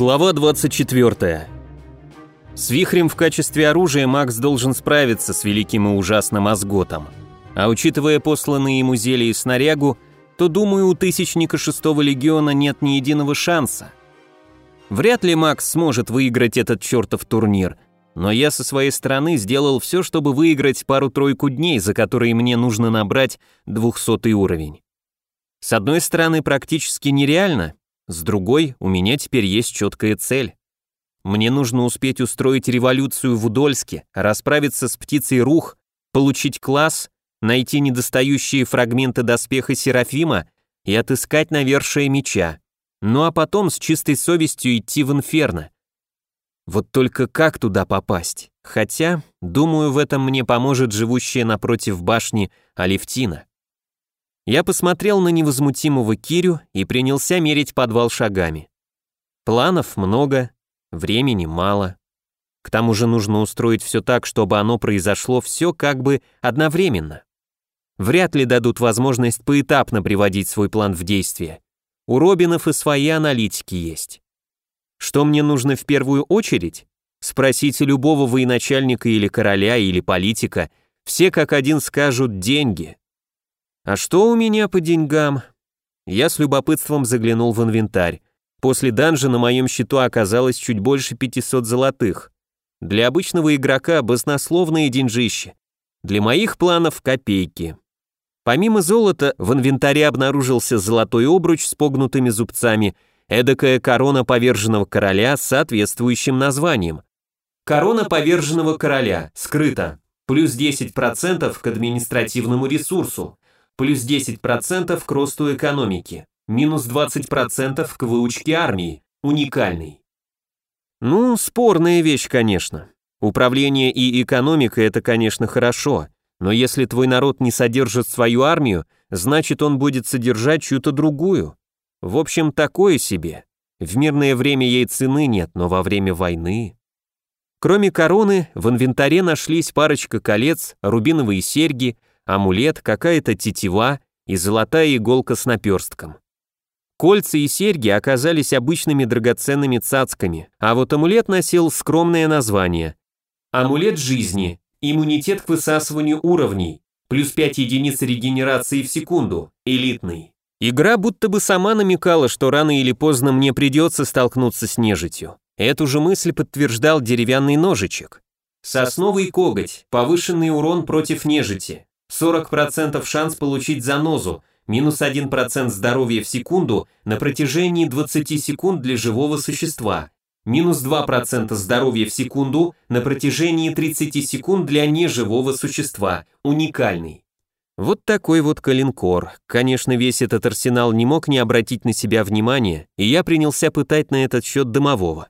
Глава 24. С вихрем в качестве оружия Макс должен справиться с великим и ужасным Азготом. А учитывая посланные ему зелья и снарягу, то, думаю, у Тысячника Шестого Легиона нет ни единого шанса. Вряд ли Макс сможет выиграть этот чертов турнир, но я со своей стороны сделал все, чтобы выиграть пару-тройку дней, за которые мне нужно набрать 200 уровень. С одной стороны, практически нереально, с другой, у меня теперь есть четкая цель. Мне нужно успеть устроить революцию в Удольске, расправиться с птицей Рух, получить класс, найти недостающие фрагменты доспеха Серафима и отыскать навершие меча. Ну а потом с чистой совестью идти в инферно. Вот только как туда попасть? Хотя, думаю, в этом мне поможет живущая напротив башни Алевтина. Я посмотрел на невозмутимого Кирю и принялся мерить подвал шагами. Планов много, времени мало. К тому же нужно устроить все так, чтобы оно произошло все как бы одновременно. Вряд ли дадут возможность поэтапно приводить свой план в действие. У Робинов и свои аналитики есть. Что мне нужно в первую очередь? Спросите любого военачальника или короля, или политика, все как один скажут «деньги». А что у меня по деньгам? Я с любопытством заглянул в инвентарь. После данжа на моем счету оказалось чуть больше 500 золотых. Для обычного игрока баснословные деньжища. Для моих планов копейки. Помимо золота, в инвентаре обнаружился золотой обруч с погнутыми зубцами, эдакая корона поверженного короля с соответствующим названием. Корона поверженного короля, скрыта, плюс 10% к административному ресурсу, плюс 10% к росту экономики, минус 20% к выучке армии, уникальный. Ну, спорная вещь, конечно. Управление и экономика – это, конечно, хорошо, но если твой народ не содержит свою армию, значит он будет содержать чью-то другую. В общем, такое себе. В мирное время ей цены нет, но во время войны... Кроме короны, в инвентаре нашлись парочка колец, рубиновые серьги – амулет, какая-то тетива и золотая иголка с наперстком. Кольца и серьги оказались обычными драгоценными цацками, а вот амулет носил скромное название. Амулет жизни, иммунитет к высасыванию уровней, плюс 5 единиц регенерации в секунду, элитный. Игра будто бы сама намекала, что рано или поздно мне придется столкнуться с нежитью. Эту же мысль подтверждал деревянный ножичек. Сосновый коготь, повышенный урон против нежити, 40% шанс получить занозу, минус 1% здоровья в секунду на протяжении 20 секунд для живого существа, минус 2% здоровья в секунду на протяжении 30 секунд для неживого существа, уникальный. Вот такой вот калинкор. Конечно, весь этот арсенал не мог не обратить на себя внимания, и я принялся пытать на этот счет домового.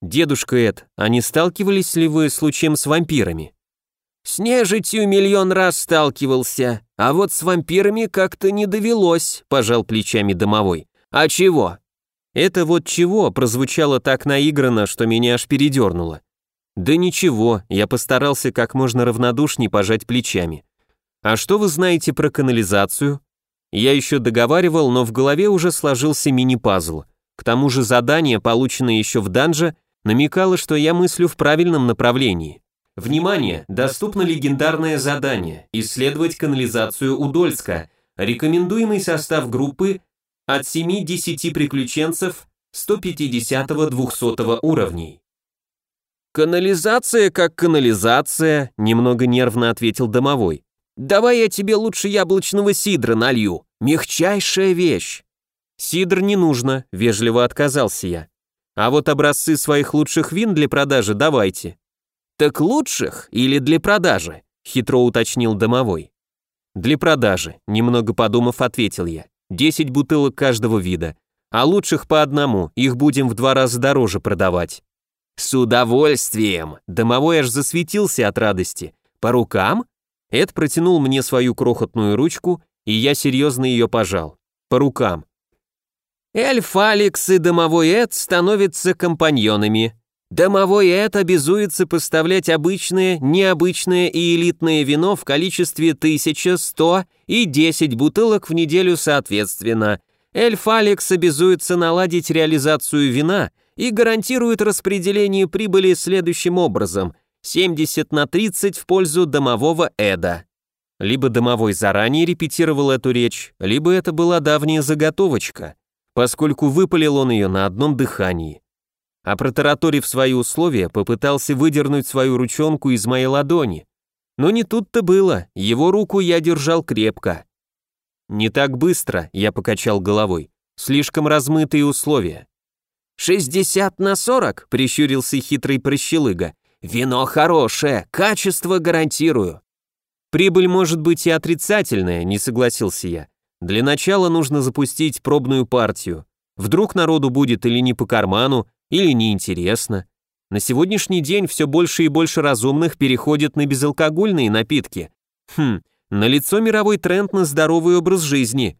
«Дедушка Эд, а не сталкивались ли вы случаем с вампирами?» С нежитью миллион раз сталкивался, а вот с вампирами как-то не довелось, пожал плечами домовой. А чего? Это вот чего прозвучало так наигранно, что меня аж передернуло. Да ничего, я постарался как можно равнодушней пожать плечами. А что вы знаете про канализацию? Я еще договаривал, но в голове уже сложился мини-пазл. К тому же задание, полученное еще в данже, намекало, что я мыслю в правильном направлении. Внимание! Доступно легендарное задание «Исследовать канализацию Удольска». Рекомендуемый состав группы от 7-10 приключенцев 150-200 уровней. «Канализация как канализация», — немного нервно ответил домовой. «Давай я тебе лучше яблочного сидра налью. Мягчайшая вещь». «Сидр не нужно», — вежливо отказался я. «А вот образцы своих лучших вин для продажи давайте». «Так лучших или для продажи?» – хитро уточнил домовой. «Для продажи», – немного подумав, ответил я. «Десять бутылок каждого вида. А лучших по одному, их будем в два раза дороже продавать». «С удовольствием!» Домовой аж засветился от радости. «По рукам?» Эд протянул мне свою крохотную ручку, и я серьезно ее пожал. «По рукам». Эльф Алекс и домовой Эд становятся компаньонами. Домовой Эд обязуется поставлять обычное, необычное и элитное вино в количестве 1100 и 10 бутылок в неделю соответственно. Эльф Алекс обязуется наладить реализацию вина и гарантирует распределение прибыли следующим образом – 70 на 30 в пользу домового Эда. Либо домовой заранее репетировал эту речь, либо это была давняя заготовочка, поскольку выпалил он ее на одном дыхании. А протараторив свои условия, попытался выдернуть свою ручонку из моей ладони. Но не тут-то было, его руку я держал крепко. «Не так быстро», — я покачал головой, — «слишком размытые условия». «Шестьдесят на сорок?» — прищурился хитрый прощелыга. «Вино хорошее, качество гарантирую». «Прибыль может быть и отрицательная», — не согласился я. «Для начала нужно запустить пробную партию. Вдруг народу будет или не по карману, или неинтересно. На сегодняшний день все больше и больше разумных переходят на безалкогольные напитки. Хм, налицо мировой тренд на здоровый образ жизни.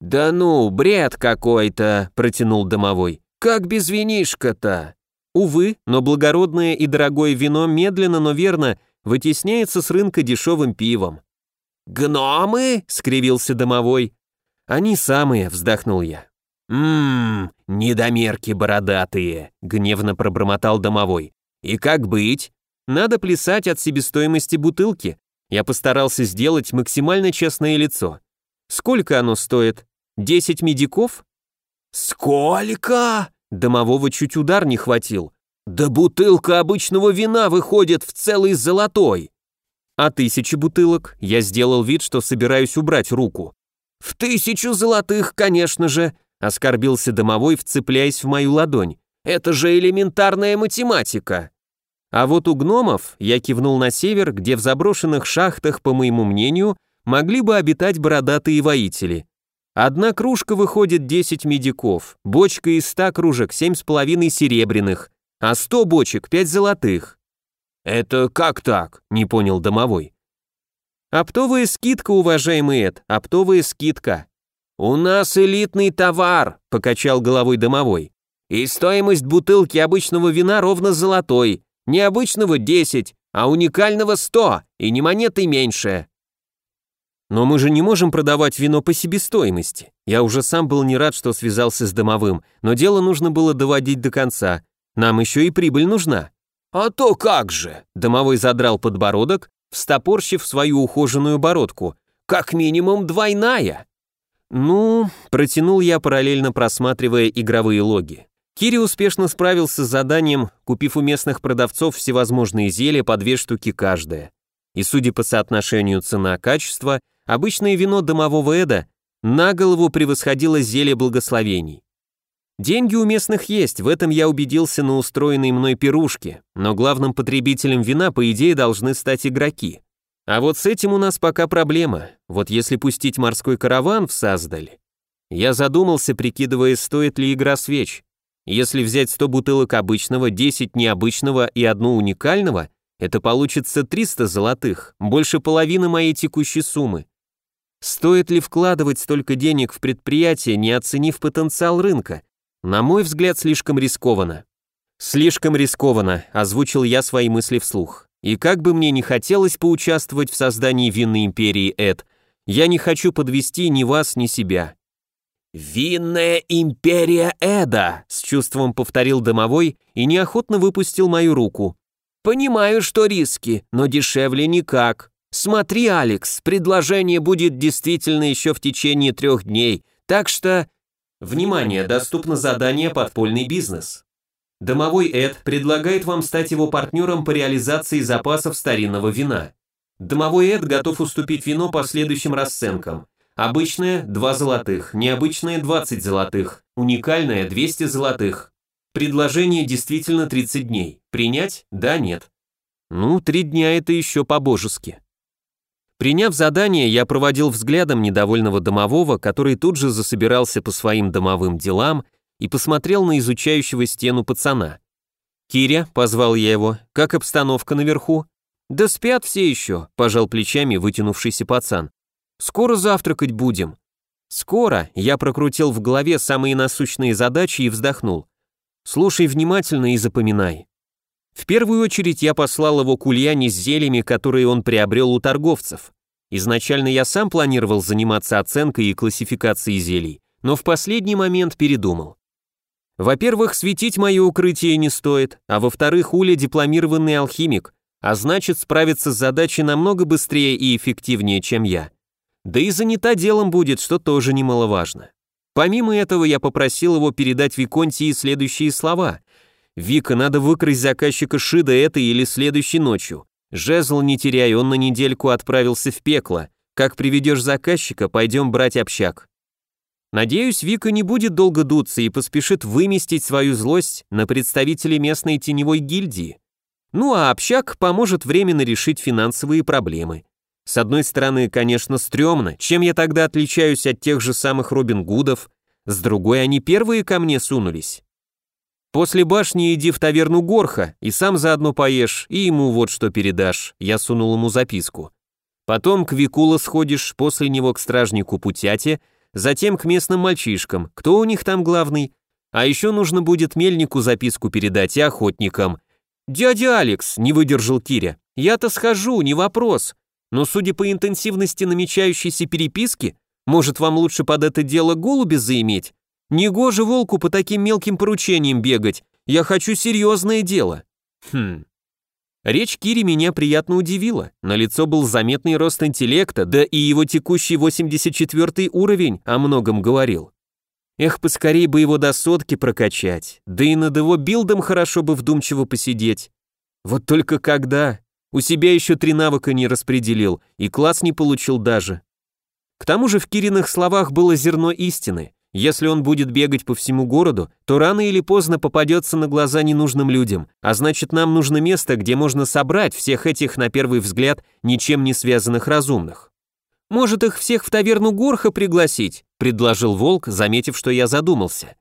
«Да ну, бред какой-то», — протянул домовой. «Как без винишка-то?» Увы, но благородное и дорогое вино медленно, но верно вытесняется с рынка дешевым пивом. «Гномы?» — скривился домовой. «Они самые», — вздохнул я. «Ммм, недомерки бородатые», — гневно пробормотал домовой. «И как быть? Надо плясать от себестоимости бутылки. Я постарался сделать максимально честное лицо. Сколько оно стоит? Десять медиков?» «Сколько?» Домового чуть удар не хватил. «Да бутылка обычного вина выходит в целый золотой!» «А тысячи бутылок?» Я сделал вид, что собираюсь убрать руку. «В тысячу золотых, конечно же!» Оскорбился домовой, вцепляясь в мою ладонь. «Это же элементарная математика!» А вот у гномов я кивнул на север, где в заброшенных шахтах, по моему мнению, могли бы обитать бородатые воители. Одна кружка выходит 10 медиков, бочка из 100 кружек 7,5 серебряных, а 100 бочек 5 золотых. «Это как так?» – не понял домовой. «Оптовая скидка, уважаемый Эд, оптовая скидка. «У нас элитный товар», — покачал головой домовой. «И стоимость бутылки обычного вина ровно золотой. Не обычного 10, а уникального 100, и не монеты меньше». «Но мы же не можем продавать вино по себестоимости. Я уже сам был не рад, что связался с домовым, но дело нужно было доводить до конца. Нам еще и прибыль нужна». «А то как же!» — домовой задрал подбородок, встопорщив свою ухоженную бородку. «Как минимум двойная!» «Ну...» – протянул я, параллельно просматривая игровые логи. Кири успешно справился с заданием, купив у местных продавцов всевозможные зелья по две штуки каждое. И судя по соотношению цена-качество, обычное вино домового Эда на голову превосходило зелье благословений. Деньги у местных есть, в этом я убедился на устроенной мной пирушке, но главным потребителем вина, по идее, должны стать игроки. А вот с этим у нас пока проблема. Вот если пустить морской караван в Саздаль... Я задумался, прикидывая, стоит ли игра свеч. Если взять 100 бутылок обычного, 10 необычного и одну уникального, это получится 300 золотых, больше половины моей текущей суммы. Стоит ли вкладывать столько денег в предприятие, не оценив потенциал рынка? На мой взгляд, слишком рискованно. Слишком рискованно, озвучил я свои мысли вслух. И как бы мне не хотелось поучаствовать в создании винной империи Эд, я не хочу подвести ни вас, ни себя. «Винная империя Эда!» — с чувством повторил домовой и неохотно выпустил мою руку. «Понимаю, что риски, но дешевле никак. Смотри, Алекс, предложение будет действительно еще в течение трех дней, так что...» Внимание, доступно задание «Подпольный бизнес». Домовой Эд предлагает вам стать его партнером по реализации запасов старинного вина. Домовой Эд готов уступить вино по следующим расценкам. Обычное – 2 золотых, необычное – 20 золотых, уникальное – 200 золотых. Предложение действительно 30 дней. Принять? Да, нет. Ну, три дня это еще по-божески. Приняв задание, я проводил взглядом недовольного домового, который тут же засобирался по своим домовым делам – и посмотрел на изучающего стену пацана. «Киря», — позвал я его, — «как обстановка наверху?» «Да спят все еще», — пожал плечами вытянувшийся пацан. «Скоро завтракать будем». «Скоро», — я прокрутил в голове самые насущные задачи и вздохнул. «Слушай внимательно и запоминай». В первую очередь я послал его к Ульяне с зельями, которые он приобрел у торговцев. Изначально я сам планировал заниматься оценкой и классификацией зелий, но в последний момент передумал. Во-первых, светить мое укрытие не стоит, а во-вторых, Уля дипломированный алхимик, а значит справится с задачей намного быстрее и эффективнее, чем я. Да и занята делом будет, что тоже немаловажно. Помимо этого, я попросил его передать Виконтии следующие слова. «Вика, надо выкрасть заказчика Шида этой или следующей ночью. Жезл не теряй, он на недельку отправился в пекло. Как приведешь заказчика, пойдем брать общак». Надеюсь, Вика не будет долго дуться и поспешит выместить свою злость на представителей местной теневой гильдии. Ну а общак поможет временно решить финансовые проблемы. С одной стороны, конечно, стрёмно, чем я тогда отличаюсь от тех же самых Робин Гудов, с другой они первые ко мне сунулись. После башни иди в таверну Горха и сам заодно поешь, и ему вот что передашь, я сунул ему записку. Потом к Викула сходишь, после него к стражнику Путяте, затем к местным мальчишкам, кто у них там главный, а еще нужно будет мельнику записку передать и охотникам. «Дядя Алекс», — не выдержал Киря, — «я-то схожу, не вопрос. Но судя по интенсивности намечающейся переписки, может, вам лучше под это дело голуби заиметь? Негоже волку по таким мелким поручениям бегать, я хочу серьезное дело». Хм. Речь Кири меня приятно удивила. На лицо был заметный рост интеллекта, да и его текущий 84 уровень о многом говорил. Эх, поскорей бы его до сотки прокачать, да и над его билдом хорошо бы вдумчиво посидеть. Вот только когда? У себя еще три навыка не распределил, и класс не получил даже. К тому же в Кириных словах было зерно истины. Если он будет бегать по всему городу, то рано или поздно попадется на глаза ненужным людям, а значит нам нужно место, где можно собрать всех этих, на первый взгляд, ничем не связанных разумных. Может, их всех в таверну Горха пригласить?» – предложил Волк, заметив, что я задумался.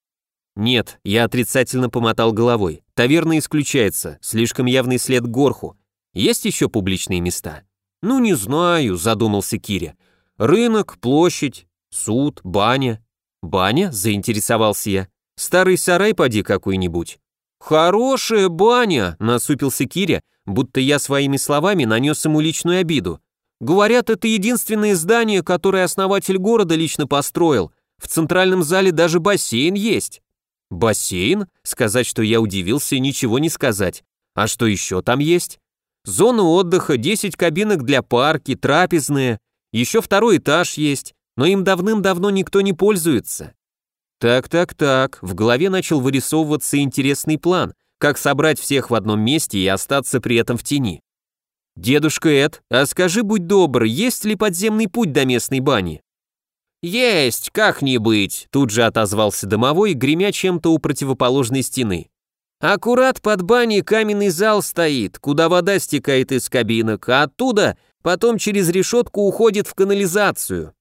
«Нет», – я отрицательно помотал головой. «Таверна исключается, слишком явный след Горху. Есть еще публичные места?» «Ну, не знаю», – задумался Киря. «Рынок, площадь, суд, баня». «Баня?» – заинтересовался я. «Старый сарай поди какой-нибудь». «Хорошая баня!» – насупился Киря, будто я своими словами нанес ему личную обиду. Говорят, это единственное здание, которое основатель города лично построил. В центральном зале даже бассейн есть. Бассейн? Сказать, что я удивился, ничего не сказать. А что еще там есть? Зона отдыха, 10 кабинок для парки, трапезные. Еще второй этаж есть, но им давным-давно никто не пользуется. Так-так-так, в голове начал вырисовываться интересный план, как собрать всех в одном месте и остаться при этом в тени. «Дедушка Эд, а скажи, будь добр, есть ли подземный путь до местной бани?» «Есть, как не быть», тут же отозвался домовой, гремя чем-то у противоположной стены. «Аккурат под баней каменный зал стоит, куда вода стекает из кабинок, а оттуда потом через решетку уходит в канализацию».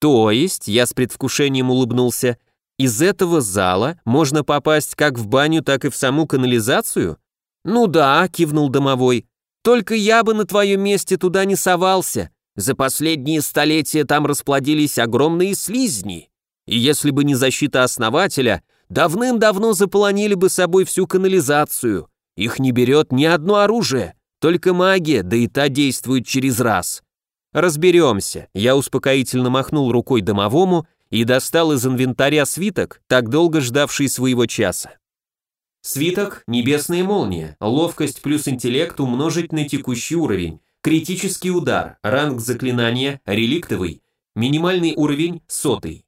«То есть», я с предвкушением улыбнулся, «из этого зала можно попасть как в баню, так и в саму канализацию?» «Ну да», кивнул домовой, только я бы на твоем месте туда не совался. За последние столетия там расплодились огромные слизни. И если бы не защита основателя, давным-давно заполонили бы собой всю канализацию. Их не берет ни одно оружие, только магия, да и та действует через раз. Разберемся. Я успокоительно махнул рукой домовому и достал из инвентаря свиток, так долго ждавший своего часа. Свиток «Небесная молния», ловкость плюс интеллект умножить на текущий уровень, критический удар, ранг заклинания, реликтовый, минимальный уровень сотый.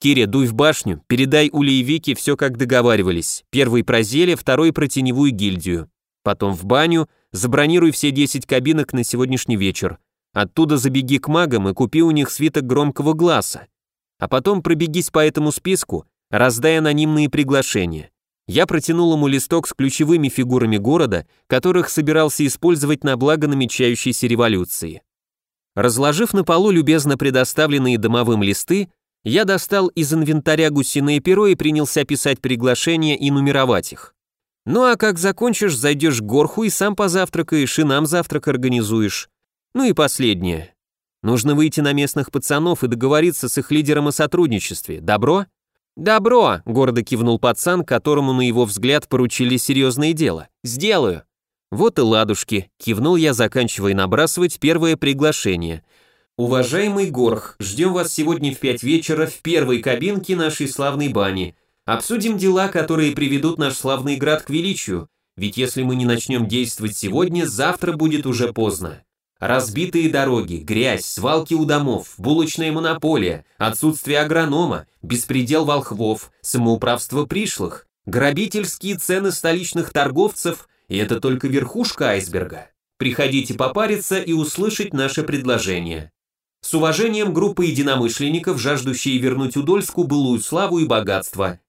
Кире, дуй в башню, передай Уле и Вике все как договаривались. Первый про зелье, второй про теневую гильдию. Потом в баню, забронируй все 10 кабинок на сегодняшний вечер. Оттуда забеги к магам и купи у них свиток громкого глаза. А потом пробегись по этому списку, раздай анонимные приглашения. Я протянул ему листок с ключевыми фигурами города, которых собирался использовать на благо намечающейся революции. Разложив на полу любезно предоставленные домовым листы, я достал из инвентаря гусиное перо и принялся писать приглашения и нумеровать их. Ну а как закончишь, зайдешь к горху и сам позавтракаешь, и нам завтрак организуешь. Ну и последнее. Нужно выйти на местных пацанов и договориться с их лидером о сотрудничестве. Добро? «Добро!» — гордо кивнул пацан, которому на его взгляд поручили серьезное дело. «Сделаю!» «Вот и ладушки!» — кивнул я, заканчивая набрасывать первое приглашение. «Уважаемый Горх, ждем вас сегодня в пять вечера в первой кабинке нашей славной бани. Обсудим дела, которые приведут наш славный град к величию, ведь если мы не начнем действовать сегодня, завтра будет уже поздно. Разбитые дороги, грязь, свалки у домов, булочная монополия, отсутствие агронома, беспредел волхвов, самоуправство пришлых, грабительские цены столичных торговцев, и это только верхушка айсберга. Приходите попариться и услышать наше предложение. С уважением группа единомышленников, жаждущие вернуть Удольску былую славу и богатство.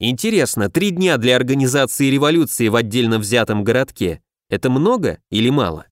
Интересно, три дня для организации революции в отдельно взятом городке – это много или мало?